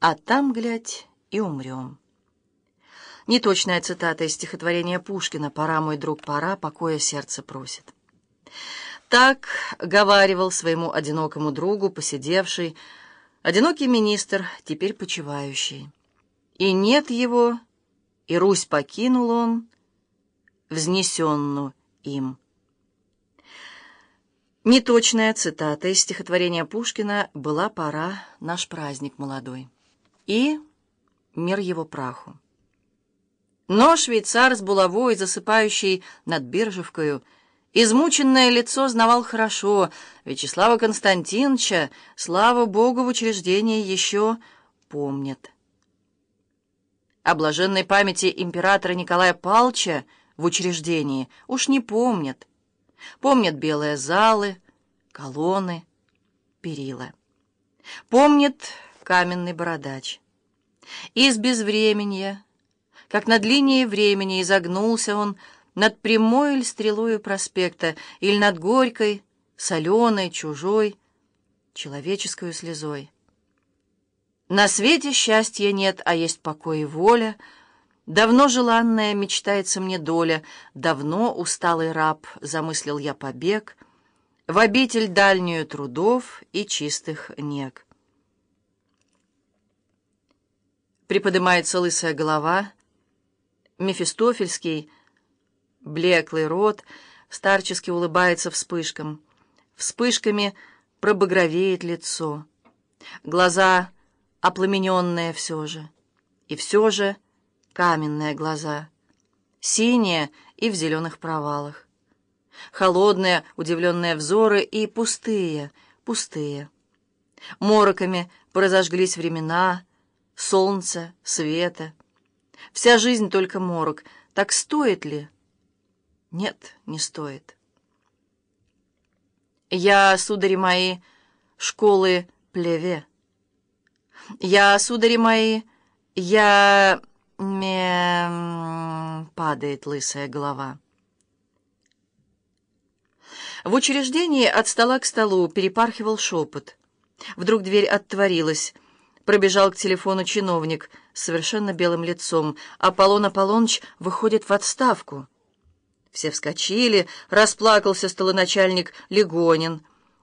а там, глядь, и умрем. Неточная цитата из стихотворения Пушкина «Пора, мой друг, пора, покоя сердце просит». Так говаривал своему одинокому другу, посидевший, одинокий министр, теперь почивающий. И нет его, и Русь покинул он, взнесенну им. Неточная цитата из стихотворения Пушкина «Была пора, наш праздник молодой» и «Мир его праху». Но швейцар с булавой, засыпающий над Биржевкою, измученное лицо знавал хорошо. Вячеслава Константиновича, слава Богу, в учреждении еще помнят. О блаженной памяти императора Николая Палча в учреждении уж не помнят. Помнят белые залы, колонны, перила. Помнит каменный бородач. Из безвременья, как над линией времени, изогнулся он над прямой или стрелою проспекта, или над горькой, соленой, чужой, человеческую слезой. На свете счастья нет, а есть покой и воля. Давно желанная мечтается мне доля, Давно усталый раб замыслил я побег В обитель дальнюю трудов и чистых нег. Приподнимается лысая голова, Мефистофельский, блеклый рот, Старчески улыбается вспышкам. Вспышками пробагровеет лицо. Глаза опламененные все же. И все же каменные глаза. Синие и в зеленых провалах. Холодные, удивленные взоры и пустые, пустые. Мороками поразожглись времена, солнца, света. Вся жизнь только морок. Так стоит ли? Нет, не стоит. Я, судари мои, школы плеве. Я, судари мои, я... Мем... Падает лысая голова. В учреждении от стола к столу перепархивал шепот. Вдруг дверь отворилась. Пробежал к телефону чиновник с совершенно белым лицом. Аполлон Аполлоныч выходит в отставку. Все вскочили, расплакался столоначальник Легонин.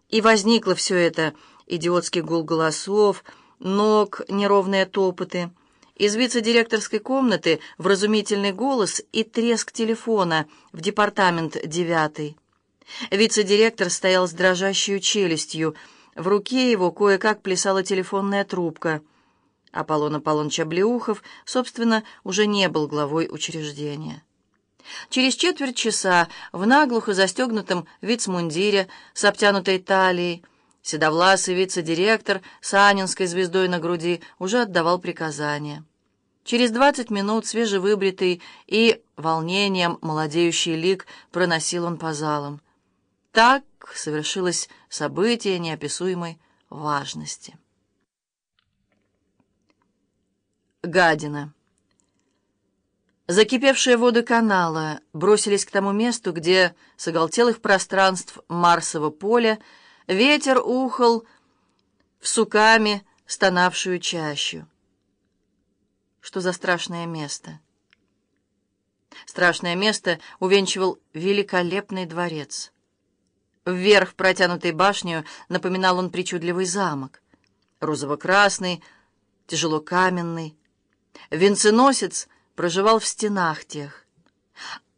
И возникло все это, идиотский гул голосов, ног, неровные топоты. Из вице-директорской комнаты вразумительный голос и треск телефона в департамент девятый. Вице-директор стоял с дрожащей челюстью. В руке его кое-как плясала телефонная трубка. Аполлон Аполлоныч Облеухов, собственно, уже не был главой учреждения. Через четверть часа в наглухо застегнутом вицмундире с обтянутой талией седовласый вице-директор с анинской звездой на груди уже отдавал приказания. Через двадцать минут свежевыбритый и волнением молодеющий лик проносил он по залам. Так совершилось событие неописуемой важности. Гадина. Закипевшие воды канала бросились к тому месту, где с оголтелых пространств Марсового поля ветер ухал в суками стонавшую чащу. Что за страшное место? Страшное место увенчивал великолепный дворец. Вверх протянутой башню напоминал он причудливый замок. Розово-красный, тяжелокаменный. Венценосец проживал в стенах тех.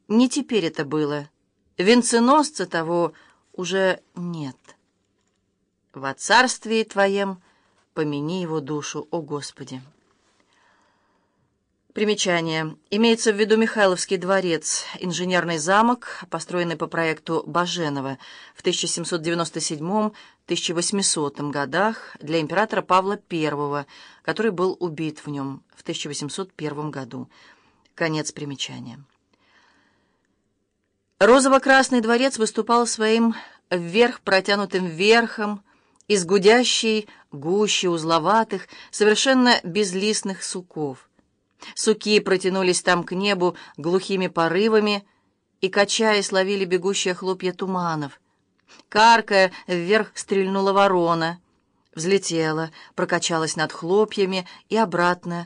Не теперь это было. Венценосца того уже нет. Во царствии Твоем помяни его душу, о Господи. Примечание. Имеется в виду Михайловский дворец, инженерный замок, построенный по проекту Баженова в 1797-1800 годах для императора Павла I, который был убит в нем в 1801 году. Конец примечания. Розово-красный дворец выступал своим вверх протянутым верхом из гудящей гущи узловатых, совершенно безлистных суков. Суки протянулись там к небу глухими порывами и, качаясь, ловили бегущие хлопья туманов. Каркая, вверх стрельнула ворона. взлетела, прокачалась над хлопьями и обратно,